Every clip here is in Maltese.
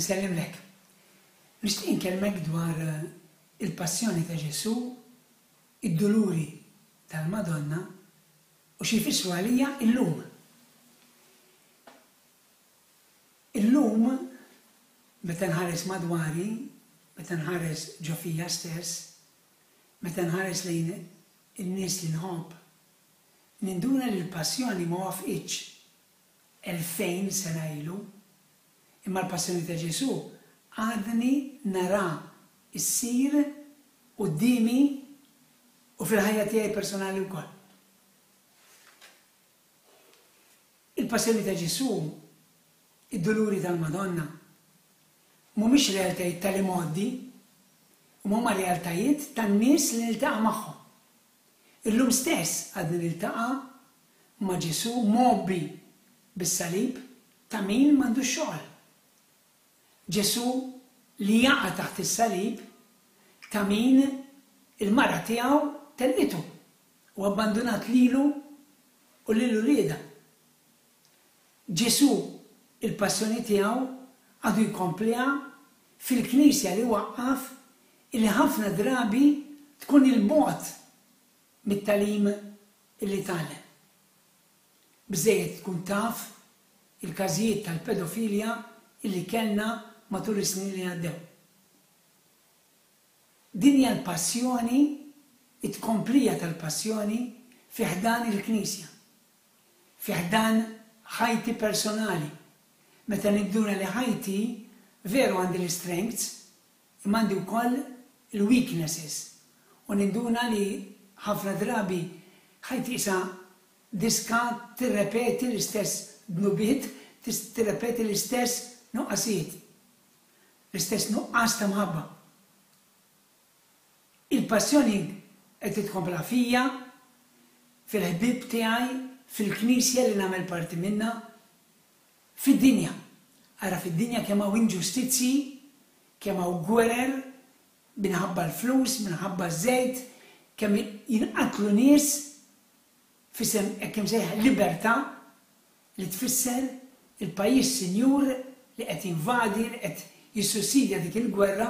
Insellimlek. Nixtieq inkellmek dwar eh, il-Passjoni ta' Ġesù, id-Duluri tal-Madonna U xi jfissru għalija illum? Illum, meta nħares madwari, meta nħares ġo fija stess, meta nħares lejn in-nies li nħobb, ninduna li l-passjoni ma waffqitx. elfejn sena ilu. Imma l-Passjoni ta' Ġesù għadni narha ssir quddiemi u fil-ħajja tiegħi personali wkoll. Il-Passjoni ta' Ġesù, id-Duluri tal-Madonna, mhumiex realtajiet tal-imgħoddi, imma huma realtajiet tan-nies li niltaqa' magħhom. Illum stess għadni niltaqa' ma' Ġesù mgħobbi bis-salib ta' min m'għandux xogħol. Ġesù li jaqa' taħt is-salib ta' min il-mara tiegħu telqitu u abbandunat lilu u lil uliedha. Ġesù il-passjoni tiegħu għadu jkompliha fil-Knisja li waqqaf illi ħafna drabi tkun 'il bogħod mit-tagħlim illi tgħallem. Bżejjed tkun taf il-każijiet tal-pedofilja illi kellna matul is-snin li għaddew. Din hija l-passjoni, it-tkomplija tal-passjoni fi ħdan il-Knisja, fi ħdan ħajti personali, meta ninduna li ħajti veru għandi l-istrengths imma għandi wkoll il-weaknesses u ninduna li ħafna drabi ħajti qisha diska tirrepeti l-istess dnubiet, tirrepeti l-istess nuqqasijiet, l-istess nuqqas ta' mħabba. Il-passjoni qed titkompla fija, fil-ħbieb tiegħi, fil-Knisja li nagħmel parti minnha, fid-dinja. Ara fid-dinja kemm hawn inġustizzji, kemm hawn gwerer minħabba l-flus, minħabba ż-żejt, kemm jinqatlu nies f'isem hekk imsejħa libertà li tfisser il-pajjiż sinjur li qed jinvadi, li qed jissussidja dik il-gwerra,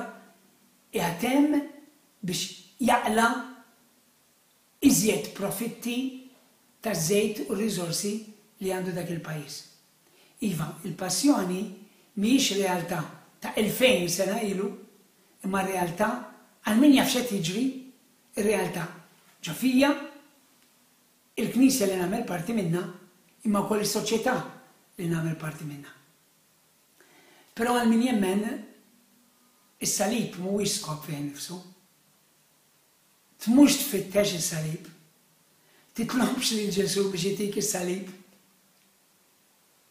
qiegħed hemm biex jaqla' iżjed profitti taż-żejt u r-riżorsi li għandu dak il-pajjiż. Iva, il-passjoni mhijiex realtà ta' elfejn sena ilu, imma realtà għal min jaf x'qed jiġri, ir-realtà ġo fija, il-Knisja li nagħmel parti minnha, imma wkoll is-soċjetà li nagħmel parti minnha. Però għal min jemmen, is-salib mhuwiex skop fih innifsu. Tmurx tfittex is-salib. Titlobx lil Ġesù biex itik is-salib.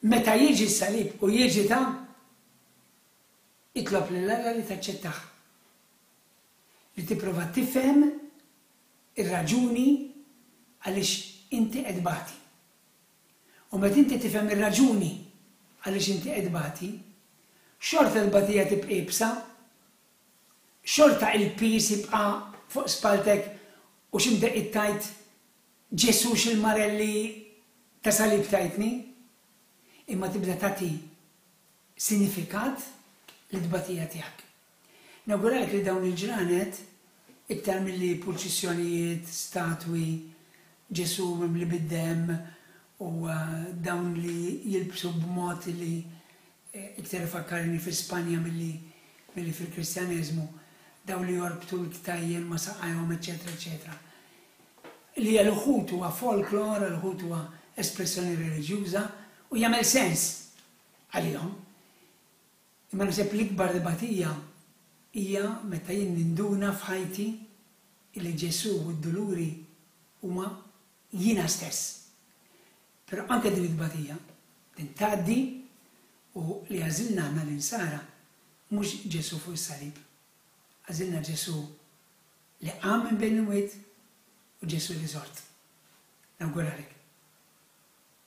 Meta jiġi s-salib u jeġita, itlob lil Alla li taċċettah. Li tipprova tifhem ir-raġuni għaliex inti qed tbati. U meta inti tifhem ir-raġuni għaliex inti qed tbati, xorta l-batija tibqa' iebsa, xorta il-piż jibqa' fuq spalltek u xi mdeqqit tgħid, Ġesù x'il-marelli ta' salib tajtni! Imma tibda tagħti sinifikat lit-tbatija tiegħek. Nawguralek li dawn il-ġranet, iktar milli purċissjonijiet, statwi, Ġesù mimli bid-demm u dawn li jilbsu b'mod li iktar ifakkarni fi Spanja milli milli fil-Kristjaneżmu, dawn li jorbtu l-ktajjen ma' saqajhom eċċetera eċċetera. Li għal uħud huwa folklor, għal uħud huwa espressjoni reliġjuża u jagħmel sens għalihom. Imma naħseb l-ikbar tbatija hija meta jien ninduna f'ħajti illi Ġesù u d-duluri huma jiena stess. Però anke din it-tbatija, din tgħaddi u li għażilna aħna l-Insara mhux Ġesù fuq is-salib. Għażilna Ġesù li qam minn bejn l-imwiet u Ġesù li żort. Nawguralek.